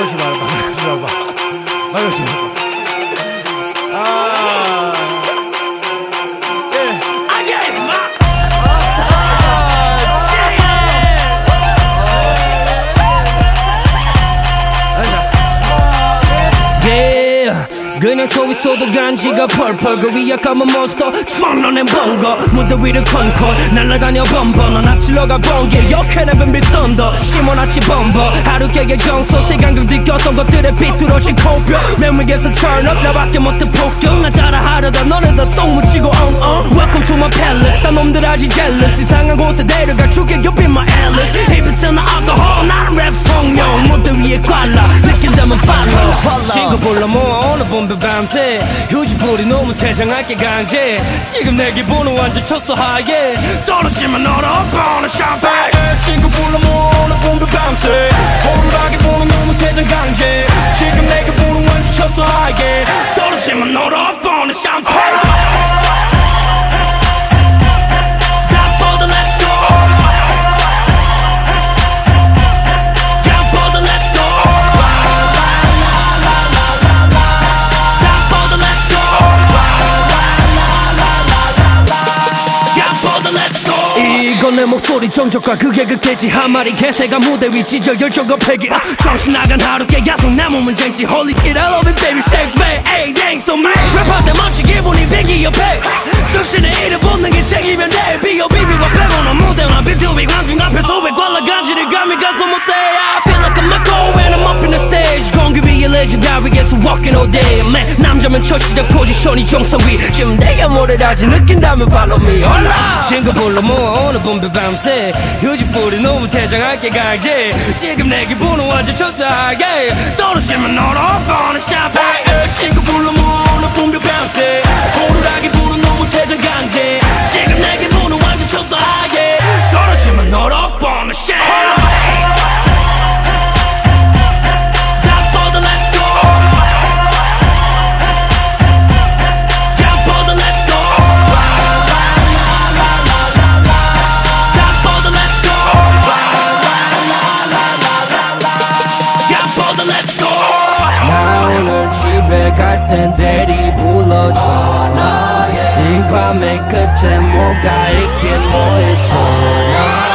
过去了吧，过去吧，了。 그냥 서 있어도 간지가 펄펄 그 위에 까만 몬스터 뻔너낸 번거. 무대 위를 컨컨 날아다녀 범버. 넌 앞질러가 번개. 역해내면 밑던더. 심어놨지 범버. 하루 깨의 정서. 시간경 느꼈던 것들에 비뚤어진 코뼈 매물에서 turn up. 나밖에 못해 폭격. 나 따라하려다. 너네 다똥 묻히고 엉엉. Welcome to my palace. 딴 놈들 아직 jealous. 이상한 곳에 데려가 주게 You be my Alice. 나 alcohol 나는 랩 성령 무대 위에 꽐라. 느낀다면 친구 불러 모아 오늘 봄비 밤새. 휴지 뿌리 너무 퇴장할게 강제. 지금 내 기분은 완전 쳤어 하얘 떨어지면 너로 뻔한 샴페인. 친구 불러 모아 오늘 봄비 밤새. 호루라기 보 내 목소리 정적과 그게 극대지. 한 마리 개새가 무대 위 찢어 열정과 아, 정신 나간 하루 깨 야속 내 몸은 쟁지. Holy shit I love it baby. Shake back Ay dang so man 랩할 때 멋지 기분이 배기 옆에 legendary 계속 walking all day. man 남자면 첫 시작 포지션이 정석 위. 지금 내가 뭐를 하지 느낀다면 follow me. 홀라 친구 불러 모아 오늘 봄비 밤새. 휴지 뿌리 너무 퇴장할게 강제 지금 내 기분은 완전 초사하게. 떨어지면 너로 뻔한 샴페인 친구 불러 모아 오늘 봄비 밤새 대리 불러줘 이밤